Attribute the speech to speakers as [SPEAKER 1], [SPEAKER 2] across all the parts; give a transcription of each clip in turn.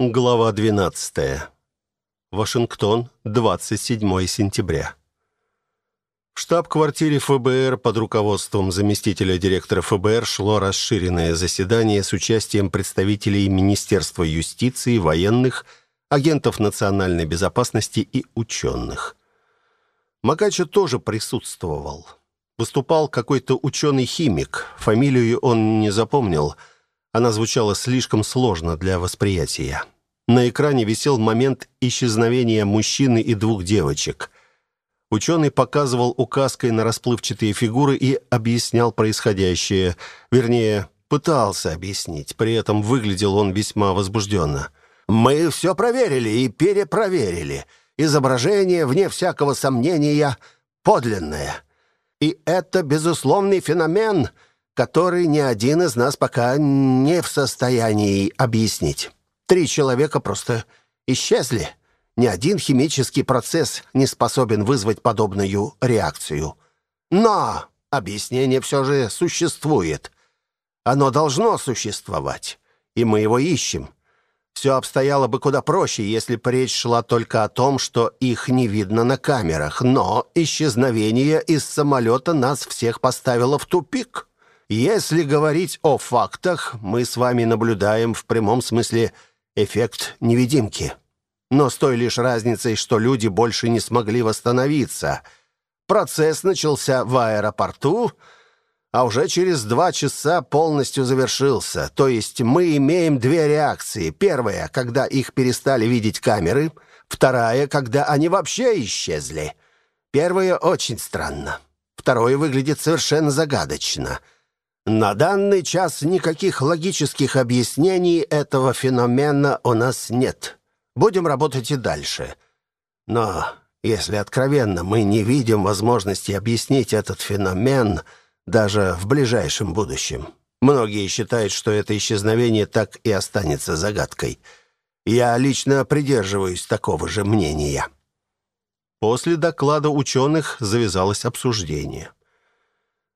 [SPEAKER 1] Глава 12. Вашингтон, 27 сентября. В штаб-квартире ФБР под руководством заместителя директора ФБР шло расширенное заседание с участием представителей Министерства юстиции, военных, агентов национальной безопасности и ученых. Макача тоже присутствовал. Выступал какой-то ученый-химик, фамилию он не запомнил – она звучала слишком сложно для восприятия. На экране висел момент исчезновения мужчины и двух девочек. Ученый показывал указкой на расплывчатые фигуры и объяснял происходящее. Вернее, пытался объяснить. При этом выглядел он весьма возбужденно.
[SPEAKER 2] «Мы все проверили и перепроверили. Изображение, вне всякого сомнения, подлинное. И это безусловный феномен — который ни один из нас пока не в состоянии объяснить. Три человека просто исчезли. Ни один химический процесс не способен вызвать подобную реакцию. Но объяснение все же существует. Оно должно существовать, и мы его ищем. Все обстояло бы куда проще, если бы речь шла только о том, что их не видно на камерах, но исчезновение из самолета нас всех поставило в тупик. Если говорить о фактах, мы с вами наблюдаем в прямом смысле эффект невидимки. Но с той лишь разницей, что люди больше не смогли восстановиться. Процесс начался в аэропорту, а уже через два часа полностью завершился. То есть мы имеем две реакции. Первая, когда их перестали видеть камеры. Вторая, когда они вообще исчезли. Первая очень странно. Второе выглядит совершенно загадочно — на данный час никаких логических объяснений этого феномена у нас нет. Будем работать и дальше. Но, если откровенно, мы не видим возможности объяснить этот феномен даже в ближайшем будущем. Многие считают, что это исчезновение так и останется загадкой. Я лично придерживаюсь такого же мнения.
[SPEAKER 1] После доклада ученых завязалось обсуждение.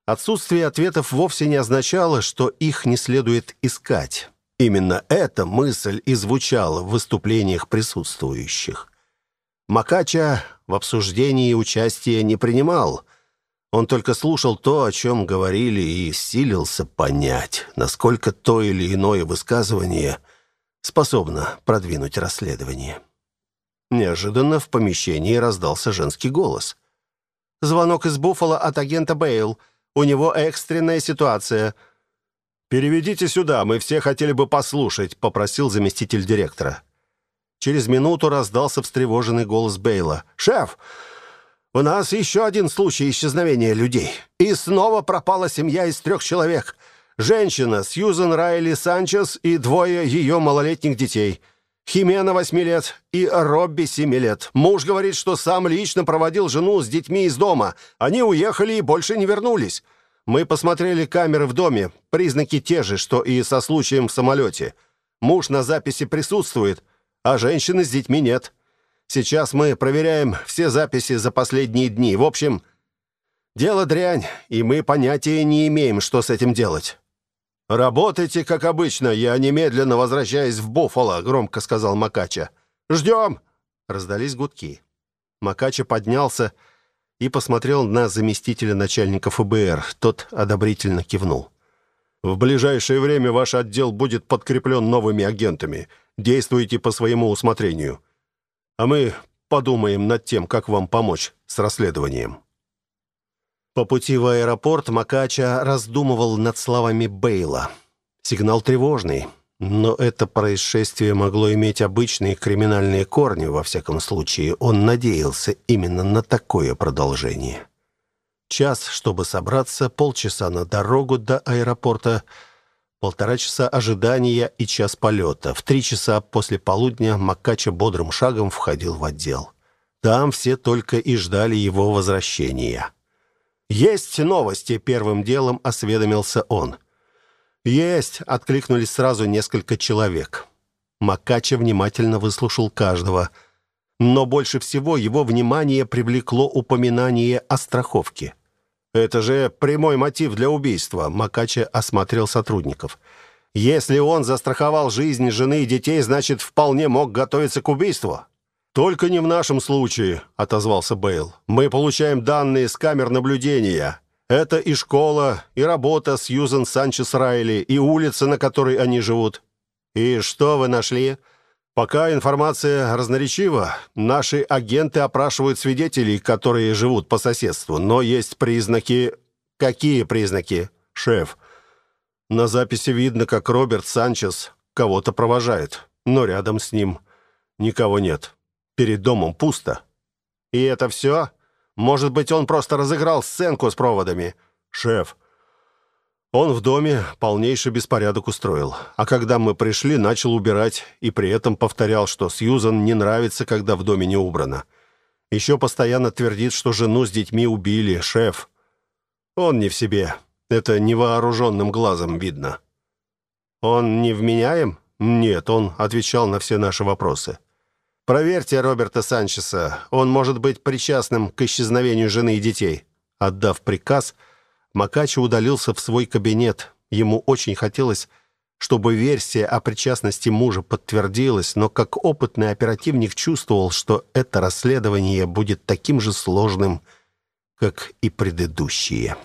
[SPEAKER 1] Отсутствие ответов вовсе не означало, что их не следует искать. Именно эта мысль и звучала в выступлениях присутствующих. Макача в обсуждении участия не принимал. Он только слушал то, о чем говорили, и силился понять, насколько то или иное высказывание способно продвинуть расследование. Неожиданно в помещении раздался женский голос. «Звонок из Буффало от агента Бейл. У него экстренная ситуация». «Переведите сюда, мы все хотели бы послушать», — попросил заместитель директора. Через минуту раздался встревоженный голос Бейла. «Шеф, у нас еще один случай исчезновения людей. И снова пропала семья из трех человек. Женщина, Сьюзен Райли Санчес и двое ее малолетних детей. Химена, восьми лет, и Робби, семи лет. Муж говорит, что сам лично проводил жену с детьми из дома. Они уехали и больше не вернулись. Мы посмотрели камеры в доме. Признаки те же, что и со случаем в самолете. Муж на записи присутствует, а женщины с детьми нет. Сейчас мы проверяем все записи за последние дни. В общем, дело дрянь, и мы понятия не имеем, что с этим делать. «Работайте, как обычно. Я немедленно возвращаюсь в Буффало», — громко сказал Макача. «Ждем!» — раздались гудки. Макача поднялся и посмотрел на заместителя начальника ФБР. Тот одобрительно кивнул. «В ближайшее время ваш отдел будет подкреплен новыми агентами. Действуйте по своему усмотрению. А мы подумаем над тем, как вам помочь с расследованием». По пути в аэропорт Макача раздумывал над словами Бейла. Сигнал тревожный, но это происшествие могло иметь обычные криминальные корни, во всяком случае. Он надеялся именно на такое продолжение. Час, чтобы собраться, полчаса на дорогу до аэропорта, полтора часа ожидания и час полета. В три часа после полудня Макача бодрым шагом входил в отдел. Там все только и ждали его возвращения. «Есть новости!» — первым делом осведомился он. «Есть!» — откликнулись сразу несколько человек. Макача внимательно выслушал каждого. Но больше всего его внимание привлекло упоминание о страховке. «Это же прямой мотив для убийства», — Макача осмотрел сотрудников. Если он застраховал жизнь жены и детей, значит, вполне мог готовиться к убийству. Только не в нашем случае, отозвался Бейл. Мы получаем данные с камер наблюдения. Это и школа, и работа с Юзен Санчес Райли, и улица, на которой они живут. И что вы нашли? Пока информация разноречива. Наши агенты опрашивают свидетелей, которые живут по соседству, но есть признаки Какие признаки? Шеф. На записи видно, как Роберт Санчес кого-то провожает, но рядом с ним никого нет. Перед домом пусто. И это все? Может быть, он просто разыграл сценку с проводами? Шеф. Он в доме полнейший беспорядок устроил. А когда мы пришли, начал убирать и при этом повторял, что Сьюзан не нравится, когда в доме не убрано. Еще постоянно твердит, что жену с детьми убили, шеф. Он не в себе. Это невооруженным глазом видно. Он не вменяем? Нет, он отвечал на все наши вопросы. Проверьте Роберта Санчеса. Он может быть причастным к исчезновению жены и детей. Отдав приказ, Макачи удалился в свой кабинет. Ему очень хотелось, чтобы версия о причастности мужа подтвердилась, но как опытный оперативник чувствовал, что это расследование будет таким же сложным, как и предыдущие.